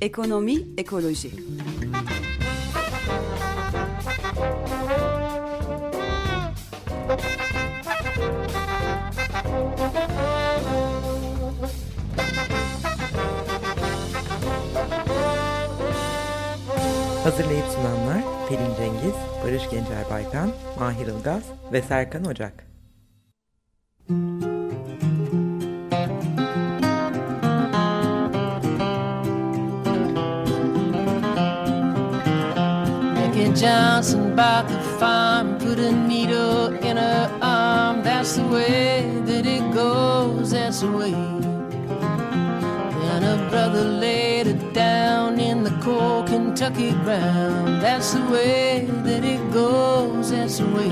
Ekonomi, ekoloji. Hazırlayıp sunanlar Pelin Cengiz, Barış Gencer Baykan, Mahir Ilgaz ve Serkan Ocak. Johnson bought the farm, put a needle in her arm. That's the way that it goes, that's the way. Kentucky ground. That's the way that it goes, that's the way.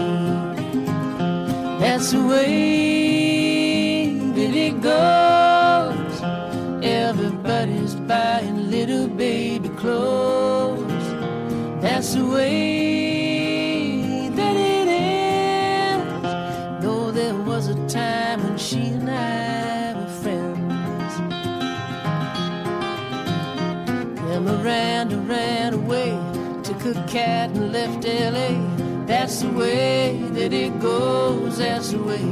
That's the way that it goes. Everybody's buying little baby clothes. That's the way cat and left LA. That's the way that it goes, that's the way.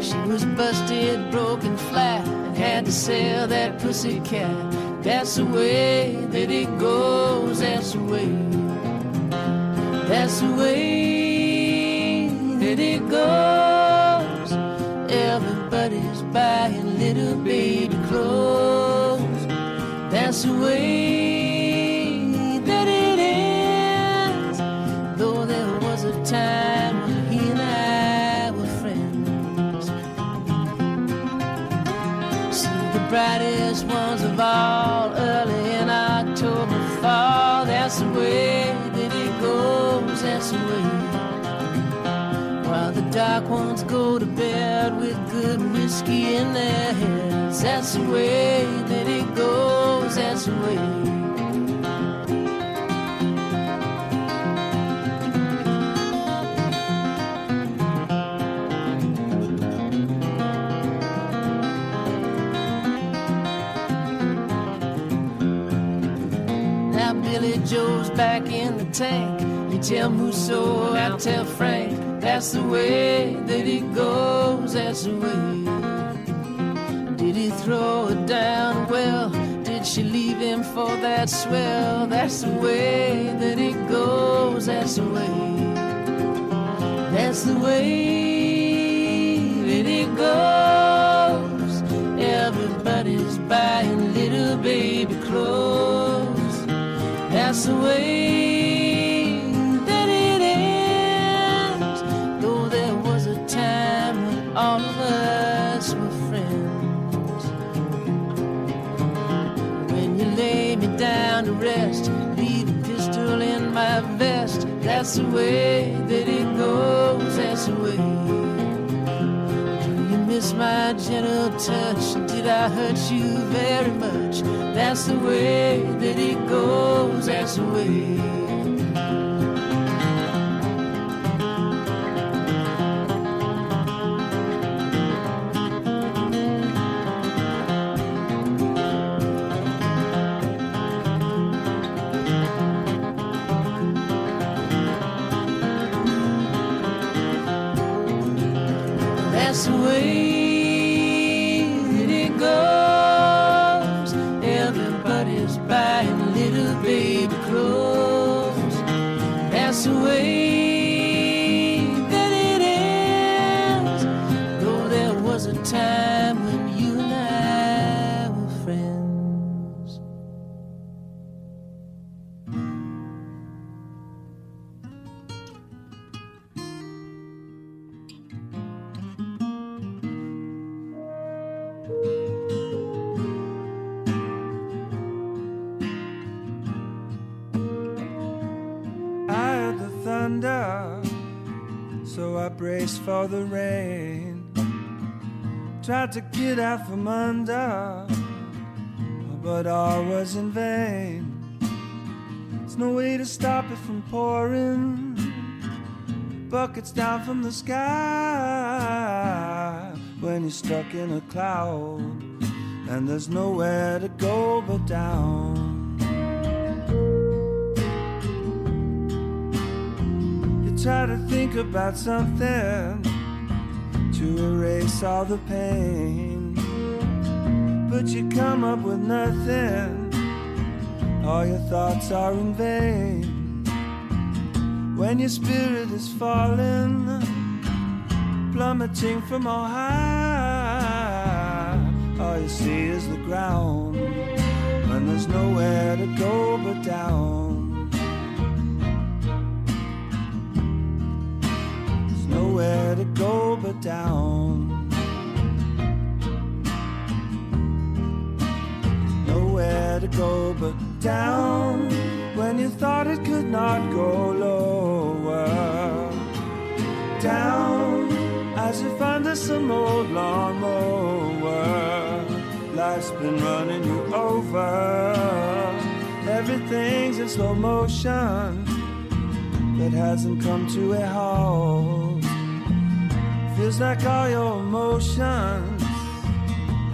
She was busted, broken flat, and had to sell that pussy cat. That's the way that it goes, that's the way. That's the way that it goes. Everybody's buying little baby clothes. That's the way brightest ones of all early in October fall. That's the way that it goes, that's the way. While the dark ones go to bed with good whiskey in their heads. That's the way that it goes, that's the way. Joe's back in the tank. You tell Musso, I tell Frank. That's the way that it goes, that's the way. Did he throw her down? Well, did she leave him for that swell? That's the way that it goes, that's the way. That's the way that it goes. That's the way that it is. Though there was a time when all of us were friends. When you lay me down to rest, leave a pistol in my vest. That's the way that it goes. That's the way. Do you miss my gentle touch? Did I hurt you very much? That's the way that it goes. That's the way. To out from under, but all was in vain. There's no way to stop it from pouring, buckets down from the sky when you're stuck in a cloud and there's nowhere to go but down. You try to think about something to erase all the pain, but you come up with nothing. All your thoughts are in vain. When your spirit is falling, plummeting from all high, all you see is the ground. When there's nowhere to go but down. There's nowhere to go but down. Down when you thought it could not go lower. Down as if under some old lawnmower. Life's been running you over. Everything's in slow motion that hasn't come to a halt. Feels like all your emotions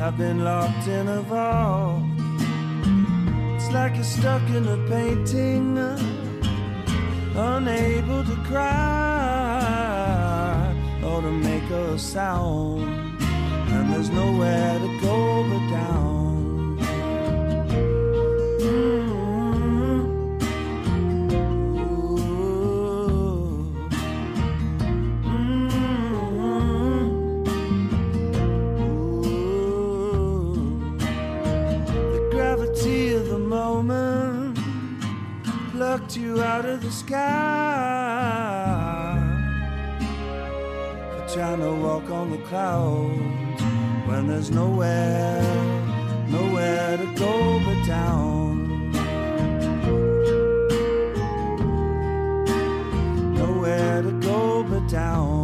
have been locked in a vault. Like you're stuck in a painting, unable to cry or to make a sound, and there's nowhere to go but down. You out of the sky for trying to walk on the clouds when there's nowhere, nowhere to go but down. Nowhere to go but down.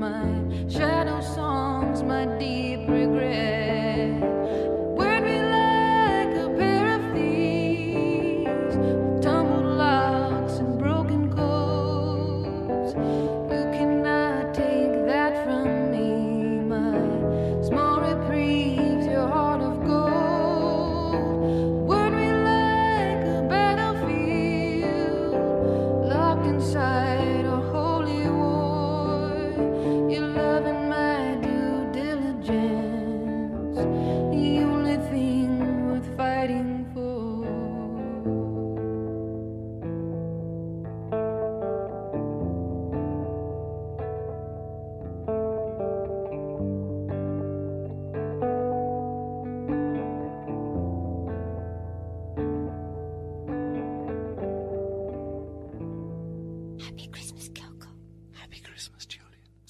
my shadow songs, my dear.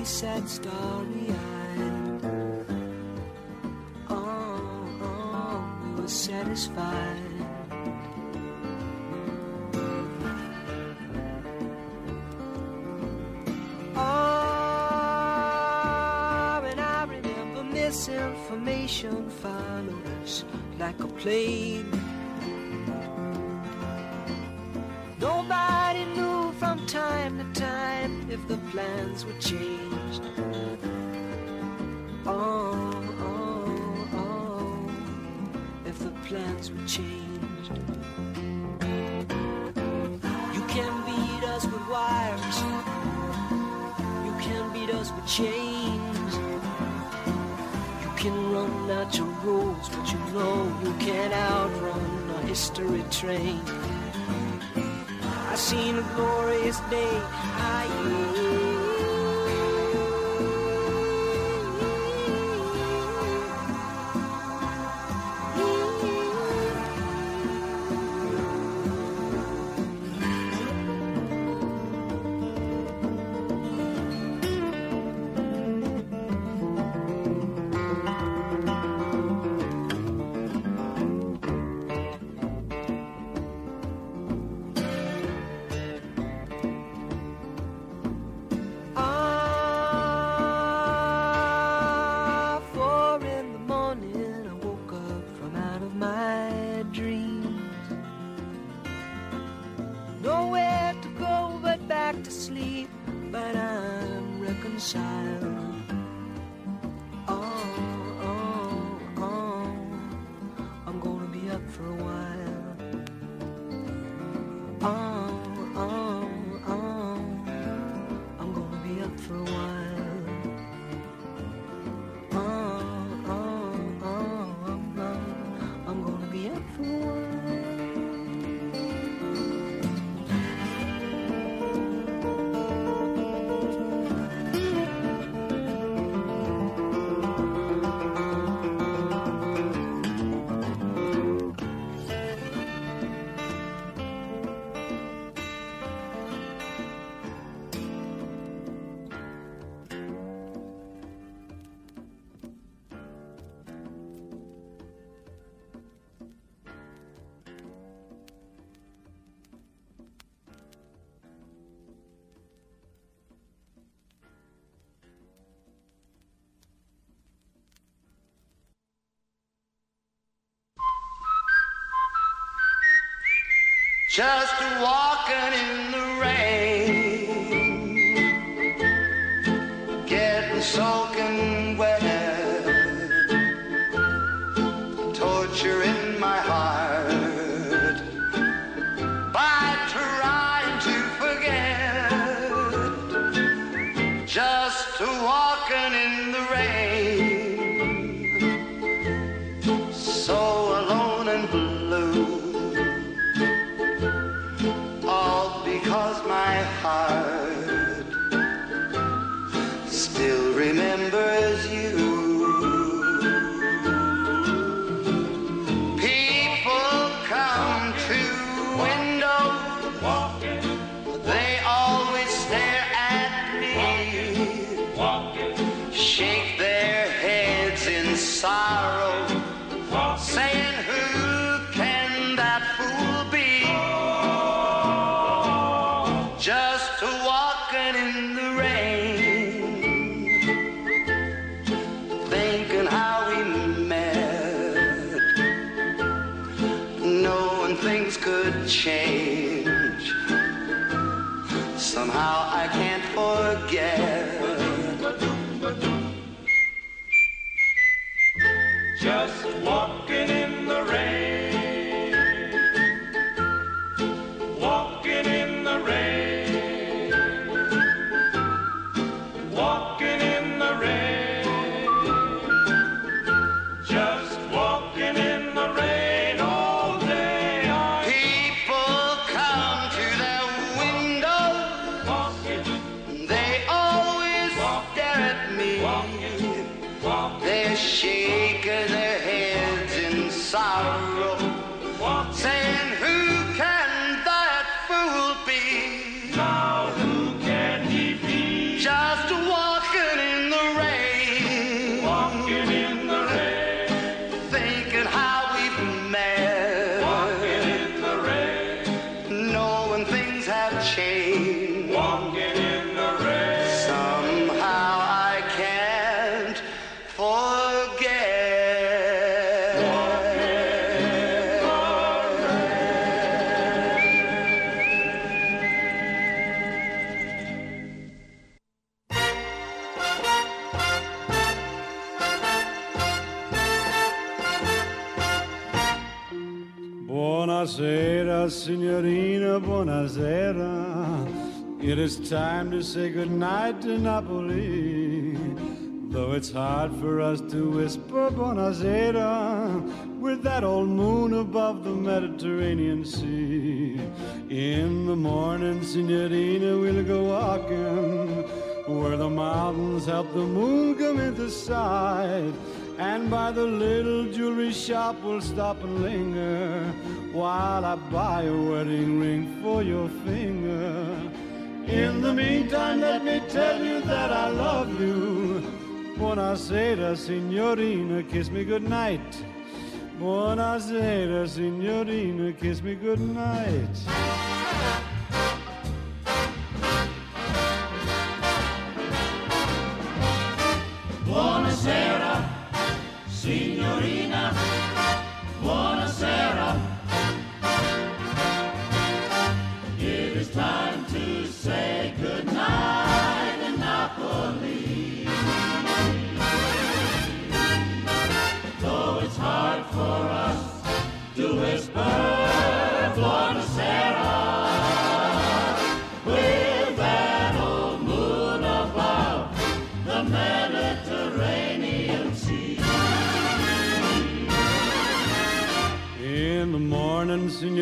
We sat starry eyed. Oh, oh, we were satisfied. Ah, and I remember misinformation followed us like a plague. Nobody knew from time to time if the plans were changed. Oh, oh, oh, if the plans were changed. You can beat us with wires. You can beat us with chains. You can run out your rules, but you know you can't outrun a history train. Seen a glorious day. I just walking in the rain, getting soaking wet, torture in my heart by trying to forget, just walking in the rain, things could change. Somehow I can't forget. Time to say goodnight to Napoli. Though it's hard for us to whisper buonasera with that old moon above the Mediterranean Sea. In the morning, signorina, we'll go walking where the mountains help the moon come into sight. And by the little jewelry shop we'll stop and linger while I buy a wedding ring for your finger. In the meantime, let me tell you that I love you. Buonasera, signorina, kiss me goodnight. Buonasera, signorina, kiss me goodnight. Buonasera, signorina.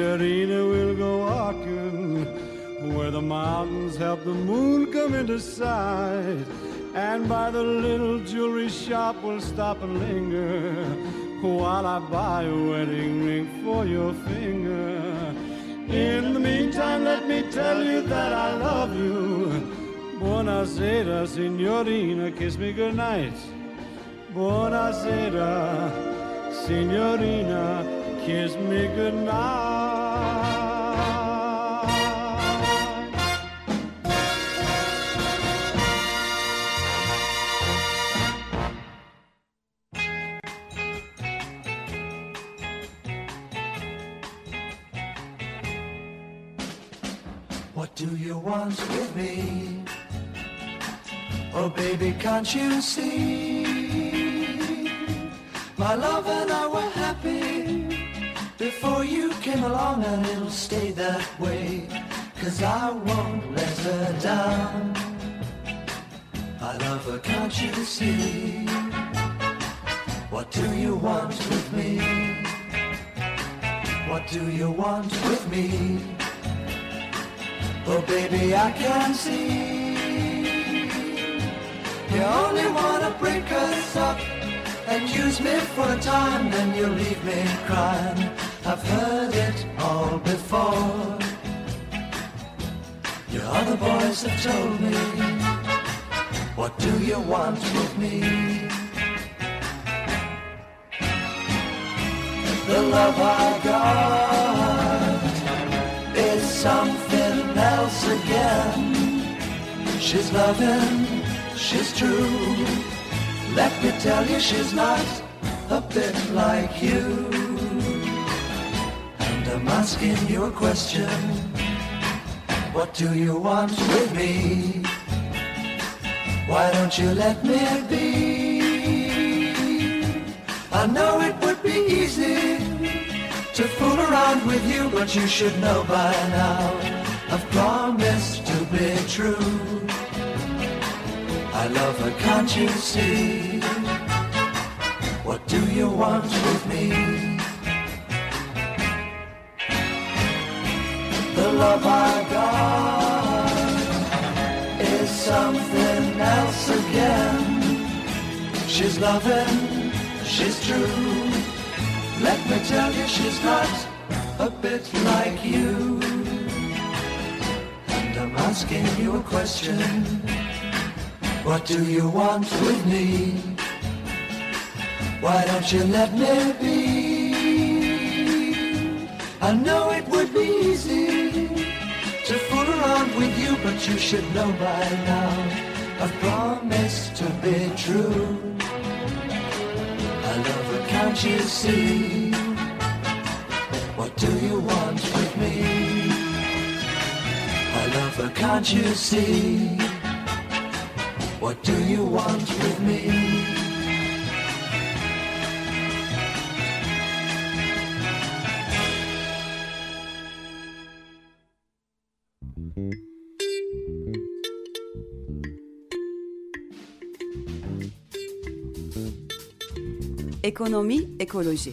Signorina, we'll go walking where the mountains help the moon come into sight. And by the little jewelry shop, we'll stop and linger while I buy a wedding ring for your finger. In the meantime, let me tell you that I love you. Buonasera, signorina, kiss me goodnight. Buonasera, signorina, kiss me goodnight. Can't you see? My love and I were happy before you came along and it'll stay that way. Cause I won't let her down. I love her, can't you see? What do you want with me? What do you want with me? Oh baby, I can see You only wanna break us up And use me for a time Then you leave me crying I've heard it all before Your other boys have told me What do you want with me? The love I got is something else again. She's loving, she's true. Let me tell you, she's not a bit like you. And I'm asking you a question. What do you want with me? Why don't you let me be? I know it would be easy to fool around with you, but you should know by now I've promised to be true. I love her, can't you see? What do you want with me? The love I got is something else again. She's loving, she's true. Let me tell you, she's not a bit like you. And I'm asking you a question. What do you want with me? Why don't you let me be? I know it would be easy to fool around with you, but you should know by now I've promised to be true. I love her, can't you see? What do you want with me? I love her, can't you see? What do you want with me? Ekonomi, ekoloji.